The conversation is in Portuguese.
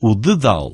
o dedal.